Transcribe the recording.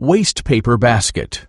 Waste paper basket.